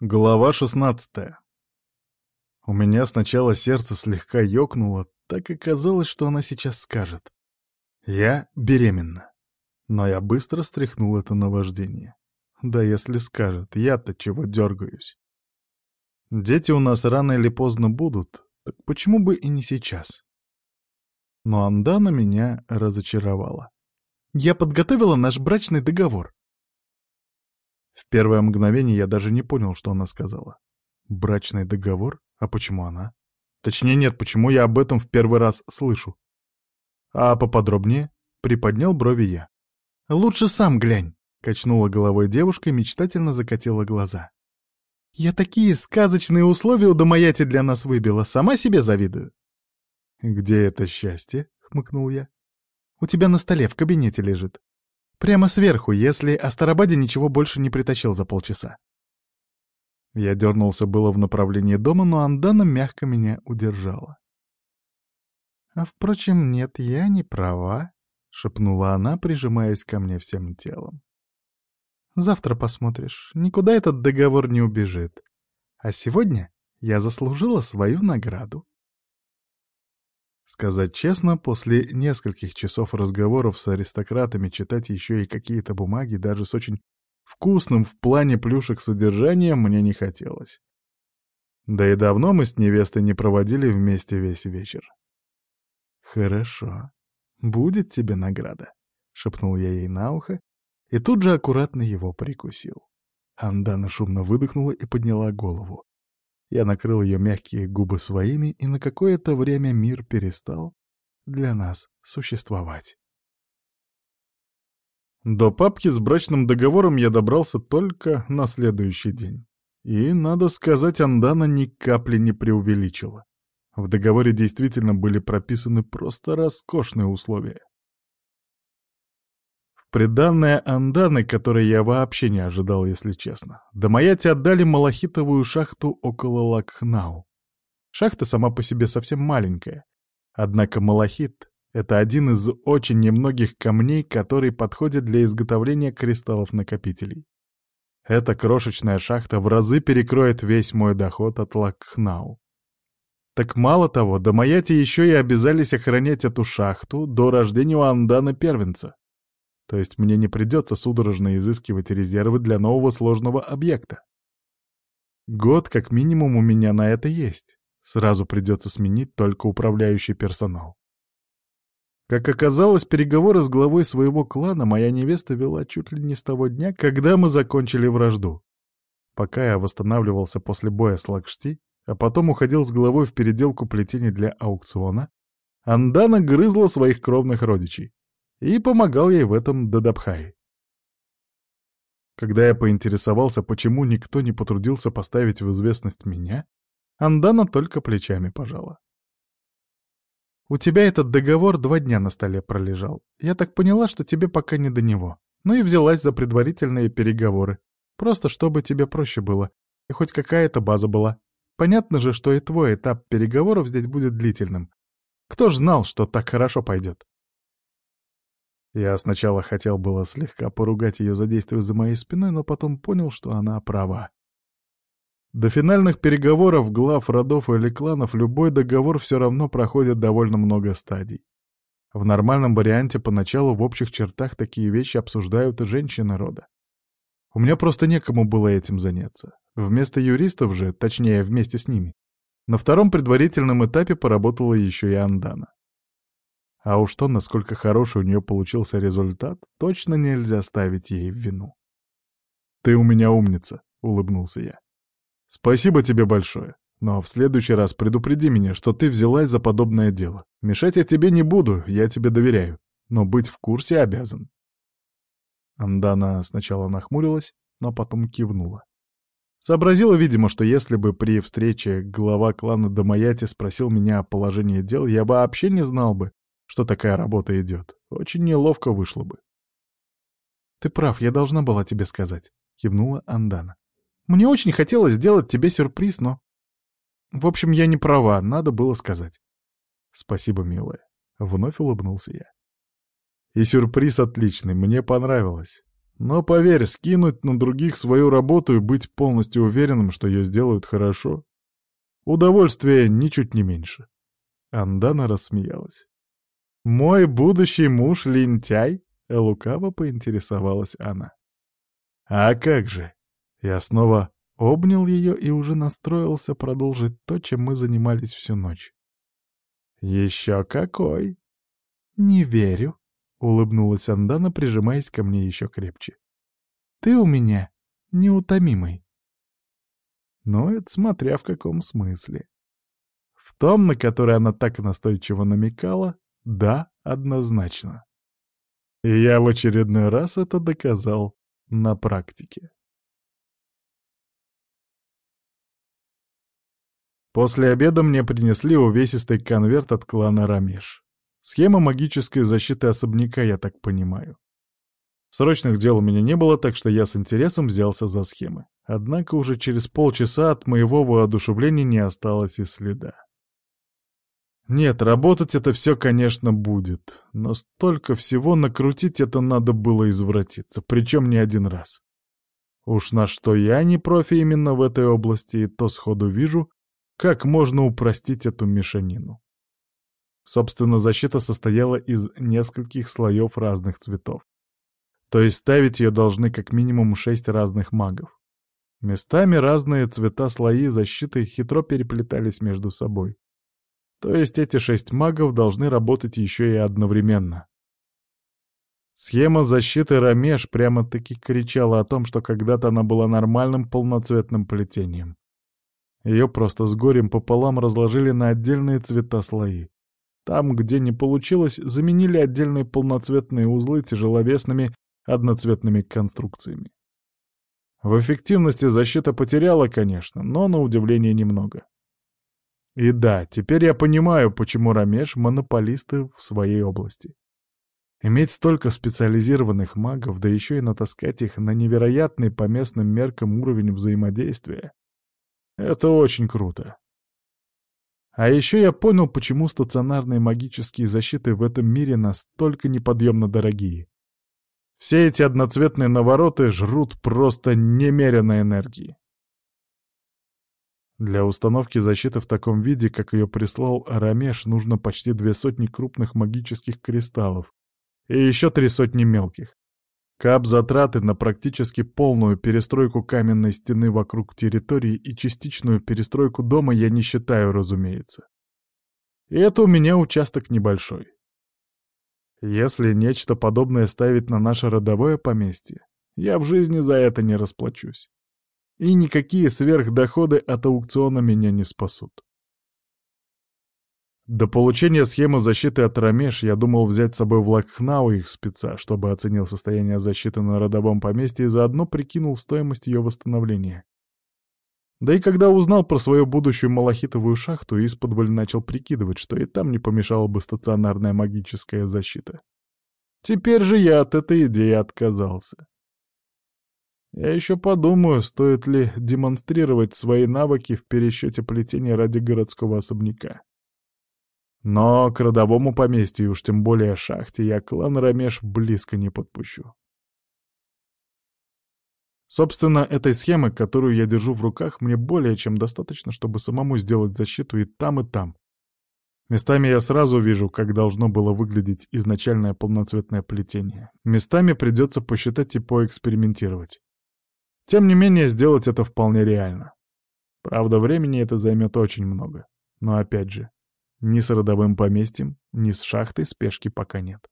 Глава 16 У меня сначала сердце слегка ёкнуло, так и казалось, что она сейчас скажет. Я беременна. Но я быстро стряхнул это наваждение. Да если скажет, я-то чего дергаюсь. Дети у нас рано или поздно будут, так почему бы и не сейчас? Но Андана меня разочаровала. Я подготовила наш брачный договор. В первое мгновение я даже не понял, что она сказала. Брачный договор? А почему она? Точнее, нет, почему я об этом в первый раз слышу? А поподробнее? Приподнял брови я. Лучше сам глянь, качнула головой девушка и мечтательно закатила глаза. Я такие сказочные условия у Домаяти для нас выбила, сама себе завидую. Где это счастье? хмыкнул я. У тебя на столе в кабинете лежит. Прямо сверху, если Астарабаде ничего больше не притащил за полчаса. Я дернулся было в направлении дома, но Андана мягко меня удержала. «А впрочем, нет, я не права», — шепнула она, прижимаясь ко мне всем телом. «Завтра посмотришь, никуда этот договор не убежит. А сегодня я заслужила свою награду». Сказать честно, после нескольких часов разговоров с аристократами читать еще и какие-то бумаги, даже с очень вкусным в плане плюшек содержанием, мне не хотелось. Да и давно мы с невестой не проводили вместе весь вечер. «Хорошо. Будет тебе награда», — шепнул я ей на ухо, и тут же аккуратно его прикусил. Андана шумно выдохнула и подняла голову. Я накрыл ее мягкие губы своими, и на какое-то время мир перестал для нас существовать. До папки с брачным договором я добрался только на следующий день. И, надо сказать, Андана ни капли не преувеличила. В договоре действительно были прописаны просто роскошные условия. Приданное Анданы, которое я вообще не ожидал, если честно. Домаяти отдали малахитовую шахту около Лакхнау. Шахта сама по себе совсем маленькая. Однако малахит — это один из очень немногих камней, который подходит для изготовления кристаллов-накопителей. Эта крошечная шахта в разы перекроет весь мой доход от Лакхнау. Так мало того, Домаяти еще и обязались охранять эту шахту до рождения у Андана первенца. То есть мне не придется судорожно изыскивать резервы для нового сложного объекта. Год как минимум у меня на это есть. Сразу придется сменить только управляющий персонал. Как оказалось, переговоры с главой своего клана моя невеста вела чуть ли не с того дня, когда мы закончили вражду. Пока я восстанавливался после боя с Лакшти, а потом уходил с головой в переделку плетений для аукциона, Андана грызла своих кровных родичей и помогал ей в этом Дадабхай. Когда я поинтересовался, почему никто не потрудился поставить в известность меня, Андана только плечами пожала. «У тебя этот договор два дня на столе пролежал. Я так поняла, что тебе пока не до него. Ну и взялась за предварительные переговоры. Просто чтобы тебе проще было, и хоть какая-то база была. Понятно же, что и твой этап переговоров здесь будет длительным. Кто ж знал, что так хорошо пойдет?» Я сначала хотел было слегка поругать ее за действия за моей спиной, но потом понял, что она права. До финальных переговоров глав родов или кланов любой договор все равно проходит довольно много стадий. В нормальном варианте поначалу в общих чертах такие вещи обсуждают и женщины рода. У меня просто некому было этим заняться. Вместо юристов же, точнее, вместе с ними, на втором предварительном этапе поработала еще и Андана. А уж то, насколько хороший у нее получился результат, точно нельзя ставить ей в вину. «Ты у меня умница», — улыбнулся я. «Спасибо тебе большое, но в следующий раз предупреди меня, что ты взялась за подобное дело. Мешать я тебе не буду, я тебе доверяю, но быть в курсе обязан». Андана сначала нахмурилась, но потом кивнула. Сообразила, видимо, что если бы при встрече глава клана Домаяти спросил меня о положении дел, я вообще не знал бы, что такая работа идет. Очень неловко вышло бы. «Ты прав, я должна была тебе сказать», — кивнула Андана. «Мне очень хотелось сделать тебе сюрприз, но...» «В общем, я не права, надо было сказать». «Спасибо, милая», — вновь улыбнулся я. «И сюрприз отличный, мне понравилось. Но поверь, скинуть на других свою работу и быть полностью уверенным, что ее сделают хорошо, удовольствие ничуть не меньше. Андана рассмеялась. «Мой будущий муж лентяй?» — лукаво поинтересовалась она. «А как же?» Я снова обнял ее и уже настроился продолжить то, чем мы занимались всю ночь. «Еще какой!» «Не верю», — улыбнулась Андана, прижимаясь ко мне еще крепче. «Ты у меня неутомимый». Но это смотря в каком смысле. В том, на который она так настойчиво намекала, да, однозначно. И я в очередной раз это доказал на практике. После обеда мне принесли увесистый конверт от клана Рамеш. Схема магической защиты особняка, я так понимаю. Срочных дел у меня не было, так что я с интересом взялся за схемы. Однако уже через полчаса от моего воодушевления не осталось и следа. Нет, работать это все, конечно, будет, но столько всего накрутить это надо было извратиться, причем не один раз. Уж на что я не профи именно в этой области, и то сходу вижу, как можно упростить эту мешанину. Собственно, защита состояла из нескольких слоев разных цветов. То есть ставить ее должны как минимум шесть разных магов. Местами разные цвета слои защиты хитро переплетались между собой. То есть эти шесть магов должны работать еще и одновременно. Схема защиты Рамеш прямо-таки кричала о том, что когда-то она была нормальным полноцветным плетением. Ее просто с горем пополам разложили на отдельные цвета слои. Там, где не получилось, заменили отдельные полноцветные узлы тяжеловесными одноцветными конструкциями. В эффективности защита потеряла, конечно, но на удивление немного. И да, теперь я понимаю, почему Рамеш — монополисты в своей области. Иметь столько специализированных магов, да еще и натаскать их на невероятный по местным меркам уровень взаимодействия — это очень круто. А еще я понял, почему стационарные магические защиты в этом мире настолько неподъемно дорогие. Все эти одноцветные навороты жрут просто немерено энергии. Для установки защиты в таком виде, как ее прислал Рамеш, нужно почти две сотни крупных магических кристаллов и еще три сотни мелких. Кап затраты на практически полную перестройку каменной стены вокруг территории и частичную перестройку дома я не считаю, разумеется. И это у меня участок небольшой. Если нечто подобное ставить на наше родовое поместье, я в жизни за это не расплачусь. И никакие сверхдоходы от аукциона меня не спасут. До получения схемы защиты от Рамеш я думал взять с собой в Лакхнау их спеца, чтобы оценил состояние защиты на родовом поместье и заодно прикинул стоимость ее восстановления. Да и когда узнал про свою будущую малахитовую шахту, исподволь начал прикидывать, что и там не помешала бы стационарная магическая защита. Теперь же я от этой идеи отказался. Я еще подумаю, стоит ли демонстрировать свои навыки в пересчете плетения ради городского особняка. Но к родовому поместью, уж тем более шахте, я клан Рамеш близко не подпущу. Собственно, этой схемы, которую я держу в руках, мне более чем достаточно, чтобы самому сделать защиту и там, и там. Местами я сразу вижу, как должно было выглядеть изначальное полноцветное плетение. Местами придется посчитать и поэкспериментировать. Тем не менее, сделать это вполне реально. Правда, времени это займет очень много. Но опять же, ни с родовым поместьем, ни с шахтой спешки пока нет.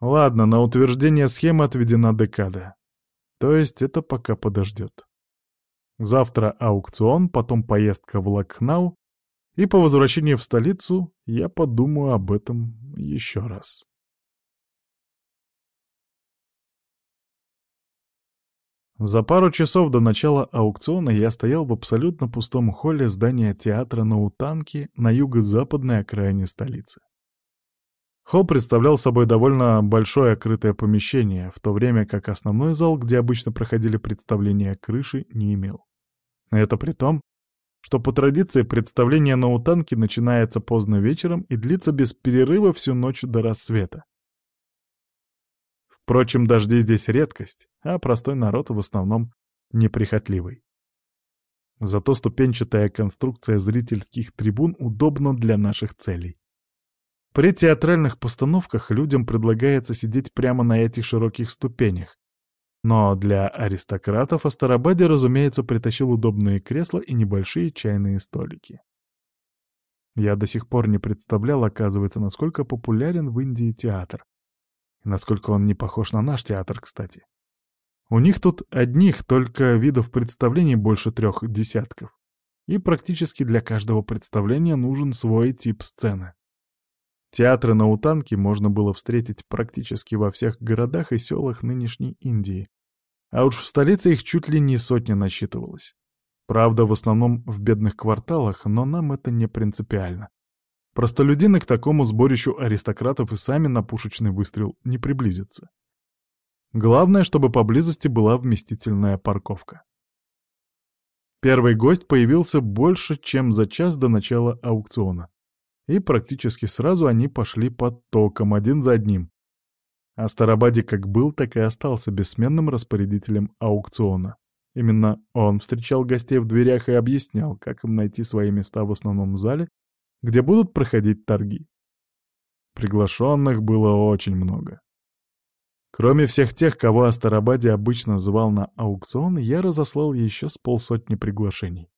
Ладно, на утверждение схемы отведена декада. То есть это пока подождет. Завтра аукцион, потом поездка в Лакхнау, и по возвращении в столицу я подумаю об этом еще раз. За пару часов до начала аукциона я стоял в абсолютно пустом холле здания театра на Утанке на юго-западной окраине столицы. Холл представлял собой довольно большое окрытое помещение, в то время как основной зал, где обычно проходили представления крыши, не имел. Это при том, что по традиции представление на Утанке начинается поздно вечером и длится без перерыва всю ночь до рассвета Впрочем, дожди здесь редкость, а простой народ в основном неприхотливый. Зато ступенчатая конструкция зрительских трибун удобна для наших целей. При театральных постановках людям предлагается сидеть прямо на этих широких ступенях. Но для аристократов Астарабаде, разумеется, притащил удобные кресла и небольшие чайные столики. Я до сих пор не представлял, оказывается, насколько популярен в Индии театр. Насколько он не похож на наш театр, кстати. У них тут одних только видов представлений больше трех десятков. И практически для каждого представления нужен свой тип сцены. Театры на Утанке можно было встретить практически во всех городах и селах нынешней Индии. А уж в столице их чуть ли не сотня насчитывалось. Правда, в основном в бедных кварталах, но нам это не принципиально. Простолюдины к такому сборищу аристократов и сами на пушечный выстрел не приблизятся. Главное, чтобы поблизости была вместительная парковка. Первый гость появился больше, чем за час до начала аукциона. И практически сразу они пошли под током, один за одним. А Старобади как был, так и остался бессменным распорядителем аукциона. Именно он встречал гостей в дверях и объяснял, как им найти свои места в основном зале, где будут проходить торги. Приглашенных было очень много. Кроме всех тех, кого Астарабаде обычно звал на аукцион, я разослал еще с полсотни приглашений.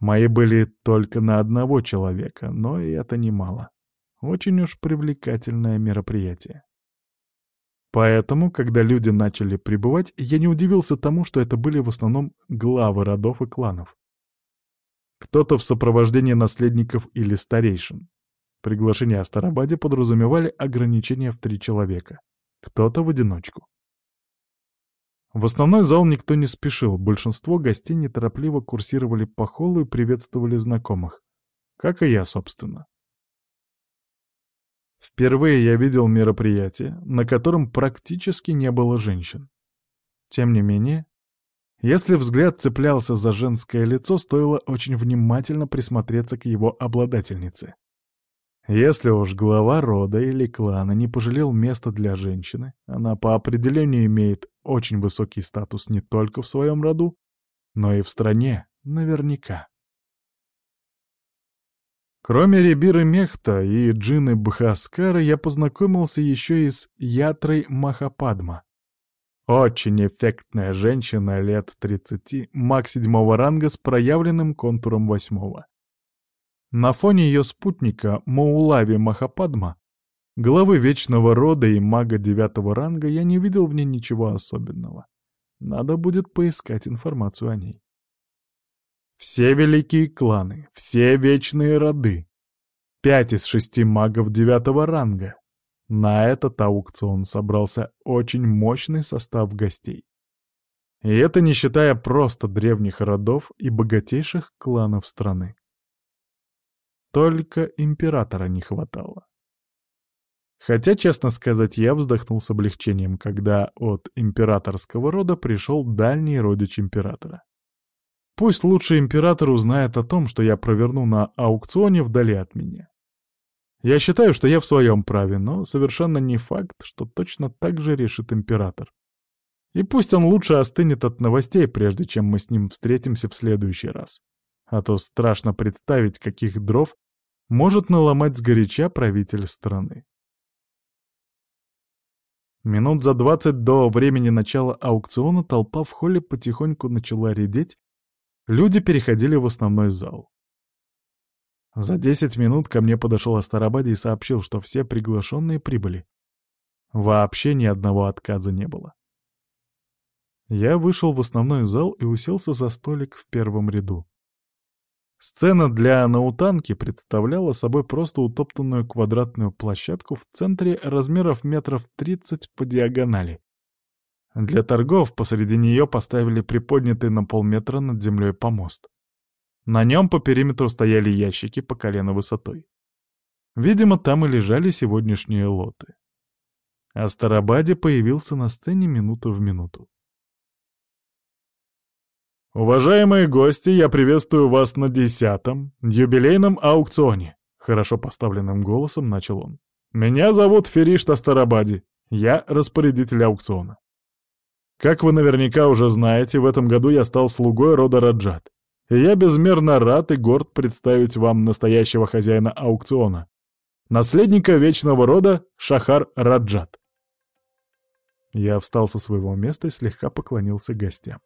Мои были только на одного человека, но и это немало. Очень уж привлекательное мероприятие. Поэтому, когда люди начали прибывать, я не удивился тому, что это были в основном главы родов и кланов. Кто-то в сопровождении наследников или старейшин. Приглашения о Старобаде подразумевали ограничение в три человека. Кто-то в одиночку. В основной зал никто не спешил, большинство гостей неторопливо курсировали по холлу и приветствовали знакомых. Как и я, собственно. Впервые я видел мероприятие, на котором практически не было женщин. Тем не менее, если взгляд цеплялся за женское лицо, стоило очень внимательно присмотреться к его обладательнице. Если уж глава рода или клана не пожалел места для женщины, она по определению имеет очень высокий статус не только в своем роду, но и в стране, наверняка. Кроме Ребиры Мехта и Джины Бхаскара, я познакомился еще и с Ятрой Махападма. Очень эффектная женщина лет 30, маг седьмого ранга с проявленным контуром восьмого. На фоне ее спутника Моулави Махападма, главы Вечного Рода и мага девятого ранга, я не видел в ней ничего особенного. Надо будет поискать информацию о ней. Все великие кланы, все вечные роды. Пять из шести магов девятого ранга. На этот аукцион собрался очень мощный состав гостей. И это не считая просто древних родов и богатейших кланов страны. Только императора не хватало. Хотя, честно сказать, я вздохнул с облегчением, когда от императорского рода пришел дальний родич императора. Пусть лучший император узнает о том, что я проверну на аукционе вдали от меня. Я считаю, что я в своем праве, но совершенно не факт, что точно так же решит император. И пусть он лучше остынет от новостей, прежде чем мы с ним встретимся в следующий раз. А то страшно представить, каких дров может наломать сгоряча правитель страны. Минут за двадцать до времени начала аукциона толпа в холле потихоньку начала редеть, Люди переходили в основной зал. За десять минут ко мне подошел Астарабаде и сообщил, что все приглашенные прибыли. Вообще ни одного отказа не было. Я вышел в основной зал и уселся за столик в первом ряду. Сцена для наутанки представляла собой просто утоптанную квадратную площадку в центре размеров метров 30 по диагонали, для торгов посреди нее поставили приподнятый на полметра над землей помост. На нем по периметру стояли ящики по колено высотой. Видимо, там и лежали сегодняшние лоты. А Старобаде появился на сцене минуту в минуту. «Уважаемые гости, я приветствую вас на десятом, юбилейном аукционе», — хорошо поставленным голосом начал он. «Меня зовут Феришта Старобади. Я распорядитель аукциона. Как вы наверняка уже знаете, в этом году я стал слугой рода Раджат. Я безмерно рад и горд представить вам настоящего хозяина аукциона, наследника вечного рода Шахар Раджат. Я встал со своего места и слегка поклонился гостям.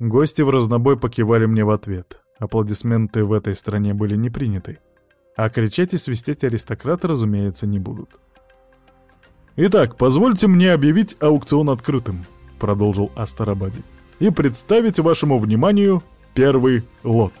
Гости в разнобой покивали мне в ответ. Аплодисменты в этой стране были не приняты. А кричать и свистеть аристократы, разумеется, не будут. «Итак, позвольте мне объявить аукцион открытым», — продолжил Астарабади, «и представить вашему вниманию Первый лот.